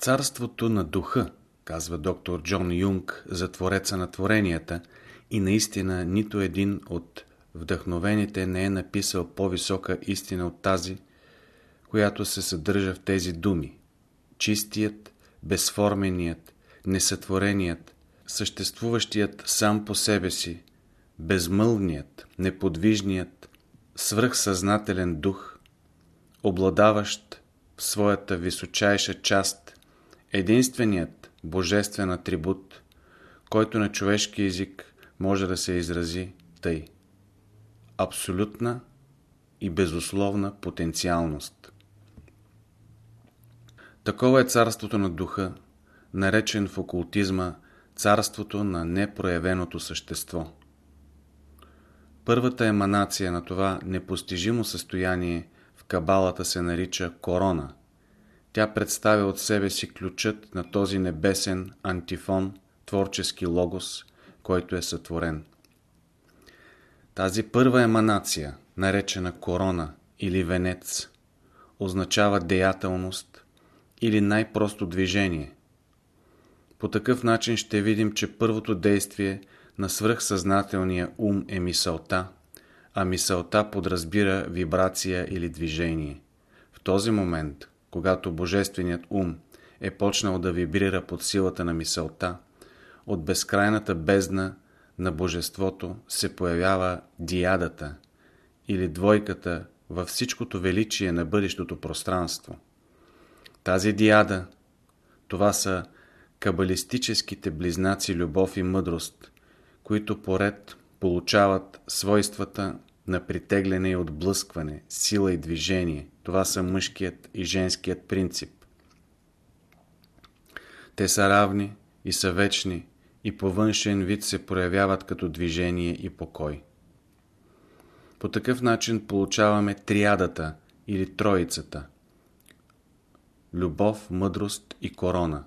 Царството на духа, казва доктор Джон Юнг за Твореца на творенията, и наистина нито един от вдъхновените не е написал по-висока истина от тази, която се съдържа в тези думи. Чистият, безформеният, несътвореният, съществуващият сам по себе си, безмълвният, неподвижният, свръхсъзнателен дух, обладаващ в своята височайша част единственият божествен атрибут, който на човешки език може да се изрази тъй. Абсолютна и безусловна потенциалност. Такова е царството на духа, наречен в окултизма царството на непроявеното същество. Първата еманация на това непостижимо състояние в кабалата се нарича корона. Тя представя от себе си ключът на този небесен антифон, творчески логос, който е сътворен. Тази първа еманация, наречена корона или венец, означава деятелност или най-просто движение. По такъв начин ще видим, че първото действие на свръхсъзнателния ум е мисълта, а мисълта подразбира вибрация или движение. В този момент, когато Божественият ум е почнал да вибрира под силата на мисълта, от безкрайната бездна на Божеството се появява диадата или двойката във всичкото величие на бъдещото пространство. Тази диада, това са кабалистическите близнаци любов и мъдрост, които поред получават свойствата на притегляне и отблъскване, сила и движение. Това са мъжкият и женският принцип. Те са равни и са вечни и по външен вид се проявяват като движение и покой. По такъв начин получаваме триадата или троицата – любов, мъдрост и корона.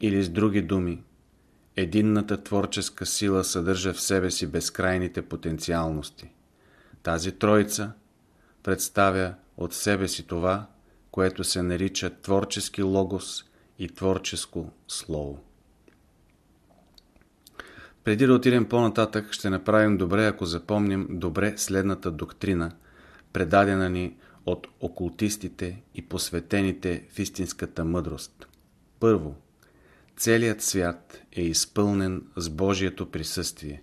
Или с други думи, единната творческа сила съдържа в себе си безкрайните потенциалности. Тази троица представя от себе си това, което се нарича творчески логос и творческо слово. Преди да отидем по-нататък, ще направим добре, ако запомним добре следната доктрина, предадена ни от окултистите и посветените в истинската мъдрост. Първо, целият свят е изпълнен с Божието присъствие,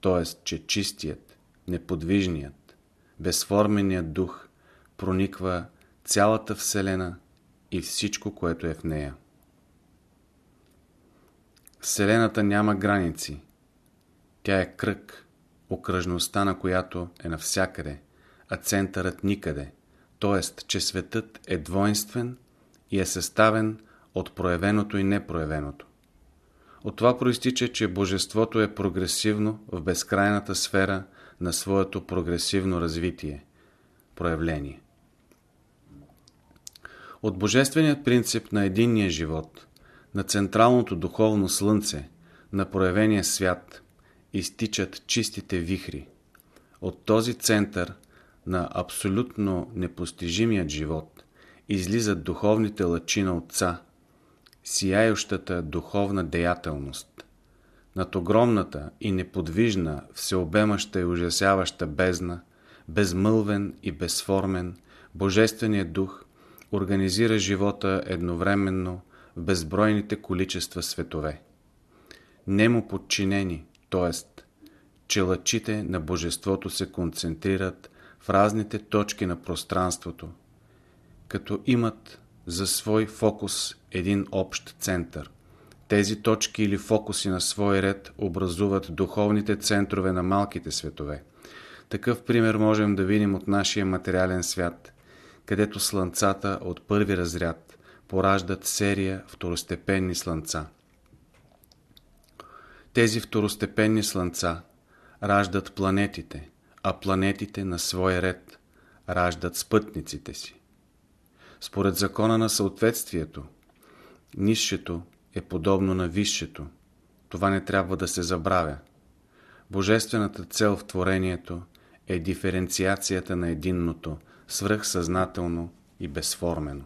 т.е. че чистият, неподвижният, безформеният дух прониква цялата Вселена и всичко, което е в нея. Вселената няма граници. Тя е кръг, окръжността на която е навсякъде, а центърът никъде. Т.е. че светът е двойствен и е съставен от проявеното и непроявеното. От това проистича, че Божеството е прогресивно в безкрайната сфера на своето прогресивно развитие, проявление. От божественият принцип на единния живот, на централното духовно слънце, на проявения свят, изтичат чистите вихри. От този център на абсолютно непостижимият живот излизат духовните лъчи на Отца, сияющата духовна деятелност. Над огромната и неподвижна, всеобемаща и ужасяваща бездна, безмълвен и безформен, Божественият дух организира живота едновременно в безбройните количества светове. Немо подчинени, т.е. че лъчите на Божеството се концентрират в разните точки на пространството, като имат за свой фокус един общ център. Тези точки или фокуси на свой ред образуват духовните центрове на малките светове. Такъв пример можем да видим от нашия материален свят, където слънцата от първи разряд пораждат серия второстепенни слънца. Тези второстепенни слънца раждат планетите, а планетите на свой ред раждат спътниците си. Според закона на съответствието, нисшето е подобно на висшето. Това не трябва да се забравя. Божествената цел в творението е диференциацията на единното, свръхсъзнателно и безформено.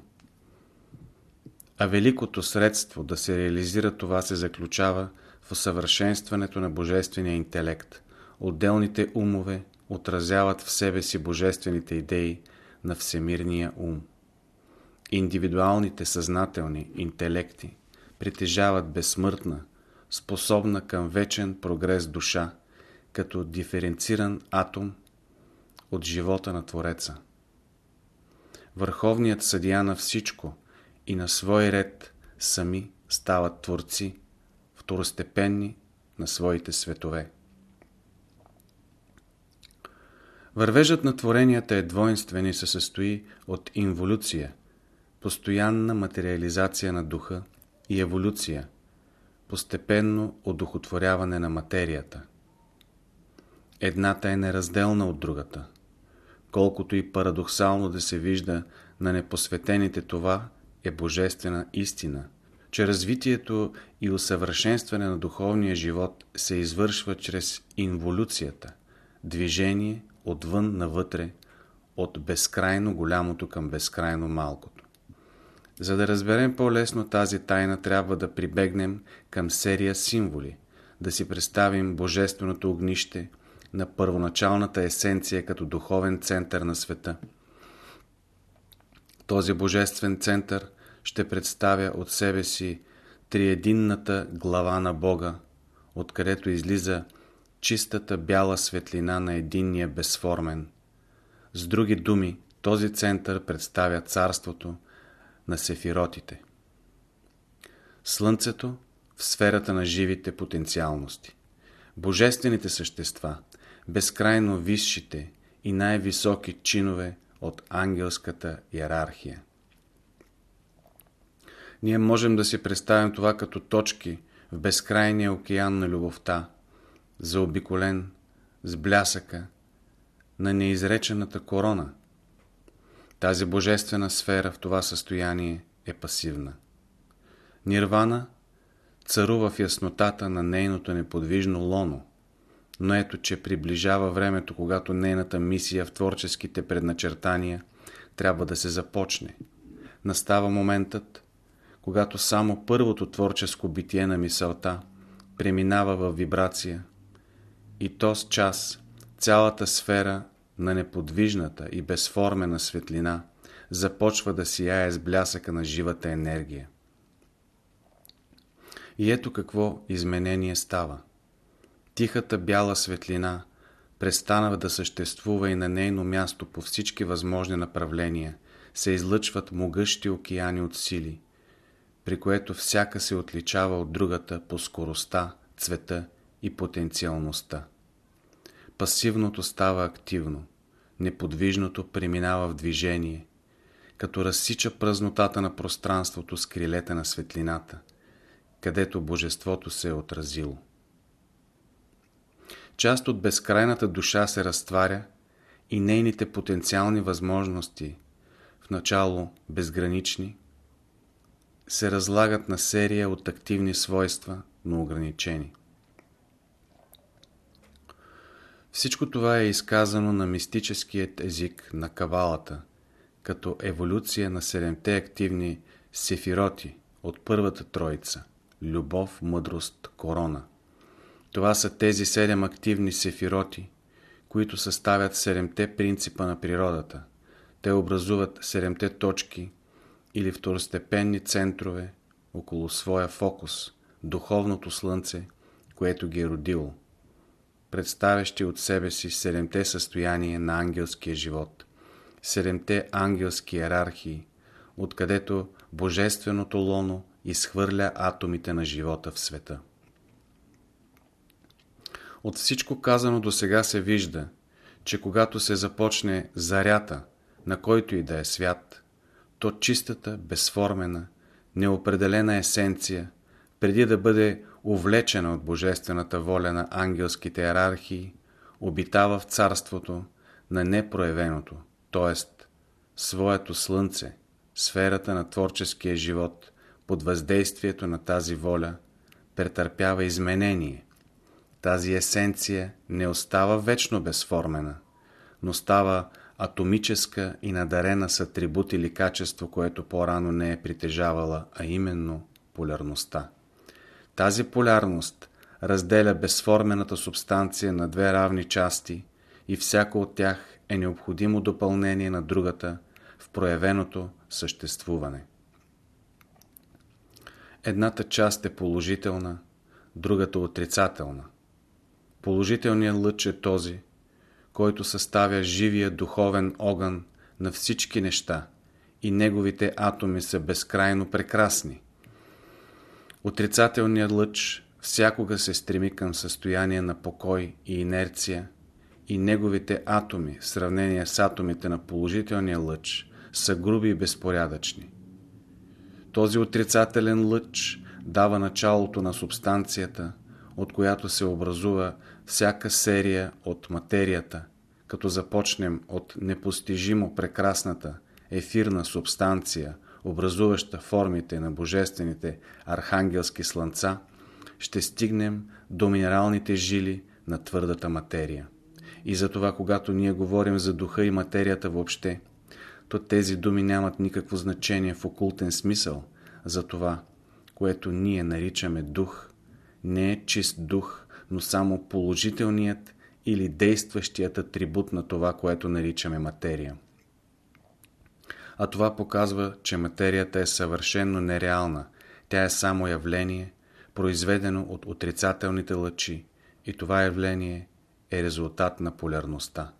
А великото средство да се реализира това се заключава в усъвършенстването на божествения интелект. Отделните умове отразяват в себе си божествените идеи на всемирния ум. Индивидуалните съзнателни интелекти притежават безсмъртна, способна към вечен прогрес душа, като диференциран атом от живота на Твореца. Върховният съдия на всичко и на свой ред сами стават творци, второстепенни на своите светове. Вървежът на творенията е двойствен и се състои от инволюция, постоянна материализация на духа и еволюция, постепенно одухотворяване на материята. Едната е неразделна от другата. Колкото и парадоксално да се вижда на непосветените това е божествена истина, че развитието и усъвършенстване на духовния живот се извършва чрез инволюцията, движение отвън навътре, от безкрайно голямото към безкрайно малкото. За да разберем по-лесно тази тайна, трябва да прибегнем към серия символи, да си представим божественото огнище на първоначалната есенция като духовен център на света. Този божествен център ще представя от себе си триединната глава на Бога, откъдето излиза чистата бяла светлина на единния безформен. С други думи, този център представя царството на сефиротите. Слънцето в сферата на живите потенциалности. Божествените същества, безкрайно висшите и най-високи чинове от ангелската иерархия. Ние можем да си представим това като точки в безкрайния океан на любовта, заобиколен с блясъка на неизречената корона. Тази божествена сфера в това състояние е пасивна. Нирвана царува в яснотата на нейното неподвижно лоно, но ето, че приближава времето, когато нейната мисия в творческите предначертания трябва да се започне. Настава моментът, когато само първото творческо битие на мисълта преминава в вибрация и то с час цялата сфера на неподвижната и безформена светлина започва да сияе с блясъка на живата енергия. И ето какво изменение става. Тихата бяла светлина престанава да съществува и на нейно място по всички възможни направления се излъчват могъщи океани от сили, при което всяка се отличава от другата по скоростта, цвета и потенциалността. Пасивното става активно, неподвижното преминава в движение, като разсича празнотата на пространството с крилете на светлината, където Божеството се е отразило. Част от безкрайната душа се разтваря и нейните потенциални възможности, в начало безгранични, се разлагат на серия от активни свойства, но ограничени. Всичко това е изказано на мистическият език на кавалата, като еволюция на седемте активни сефироти от първата троица – любов, мъдрост, корона. Това са тези седем активни сефироти, които съставят седемте принципа на природата. Те образуват седемте точки или второстепенни центрове около своя фокус, духовното слънце, което ги е родило представящи от себе си седемте състояния на ангелския живот, седемте ангелски иерархии, откъдето божественото лоно изхвърля атомите на живота в света. От всичко казано до сега се вижда, че когато се започне зарята, на който и да е свят, то чистата, безформена, неопределена есенция, преди да бъде увлечена от божествената воля на ангелските иерархии, обитава в царството на непроявеното, т.е. своето слънце, сферата на творческия живот, под въздействието на тази воля, претърпява изменение. Тази есенция не остава вечно безформена, но става атомическа и надарена с атрибут или качество, което по-рано не е притежавала, а именно полярността. Тази полярност разделя безформената субстанция на две равни части и всяко от тях е необходимо допълнение на другата в проявеното съществуване. Едната част е положителна, другата отрицателна. Положителният лъч е този, който съставя живия духовен огън на всички неща и неговите атоми са безкрайно прекрасни. Отрицателният лъч всякога се стреми към състояние на покой и инерция и неговите атоми в сравнение с атомите на положителния лъч са груби и безпорядъчни. Този отрицателен лъч дава началото на субстанцията, от която се образува всяка серия от материята, като започнем от непостижимо прекрасната ефирна субстанция, образуваща формите на божествените архангелски слънца, ще стигнем до минералните жили на твърдата материя. И затова, когато ние говорим за духа и материята въобще, то тези думи нямат никакво значение в окултен смисъл. За това, което ние наричаме дух, не е чист дух, но само положителният или действащият атрибут на това, което наричаме материя. А това показва, че материята е съвършенно нереална. Тя е само явление, произведено от отрицателните лъчи и това явление е резултат на полярността.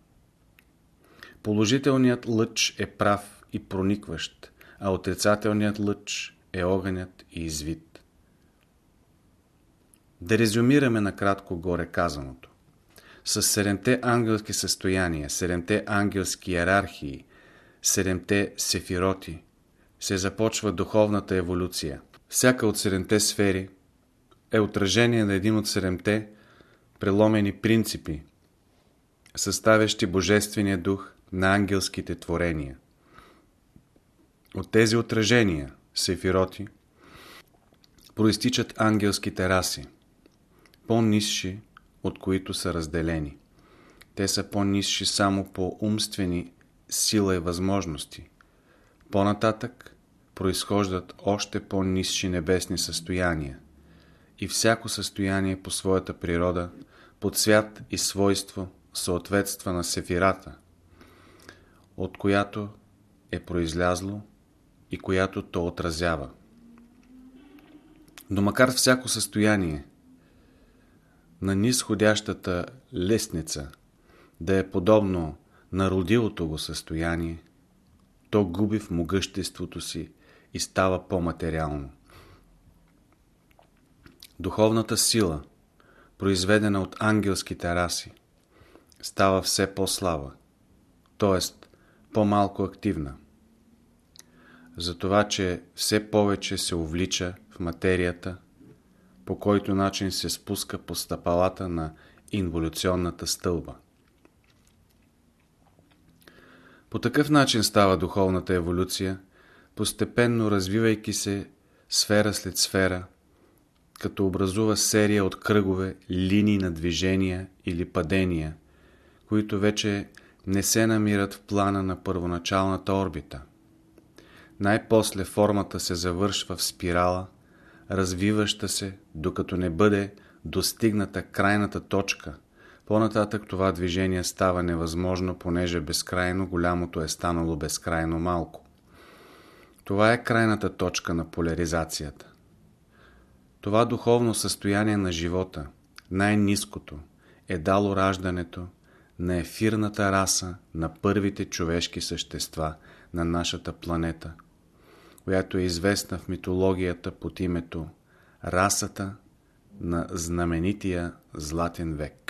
Положителният лъч е прав и проникващ, а отрицателният лъч е огънят и извит. Да резюмираме накратко горе казаното. С седемте ангелски състояния, седемте ангелски иерархии, седемте сефироти се започва духовната еволюция. Всяка от седемте сфери е отражение на един от седемте преломени принципи, съставящи Божествения дух на ангелските творения. От тези отражения, сефироти, проистичат ангелските раси, по-низши, от които са разделени. Те са по-низши само по умствени сила и възможности. По-нататък произхождат още по-низши небесни състояния и всяко състояние по своята природа, по цвят и свойство съответства на сефирата, от която е произлязло и която то отразява. Но макар всяко състояние на нисходящата лестница да е подобно на родилото го състояние, то губи в могъществото си и става по-материално. Духовната сила, произведена от ангелските раси, става все по-слаба, т.е. по-малко активна. Затова, че все повече се увлича в материята, по който начин се спуска по стъпалата на инволюционната стълба. По такъв начин става духовната еволюция, постепенно развивайки се сфера след сфера, като образува серия от кръгове, линии на движения или падения, които вече не се намират в плана на първоначалната орбита. Най-после формата се завършва в спирала, развиваща се, докато не бъде достигната крайната точка. По-нататък това движение става невъзможно, понеже безкрайно голямото е станало безкрайно малко. Това е крайната точка на поляризацията. Това духовно състояние на живота, най-низкото, е дало раждането на ефирната раса на първите човешки същества на нашата планета, която е известна в митологията под името расата на знаменития Златен век.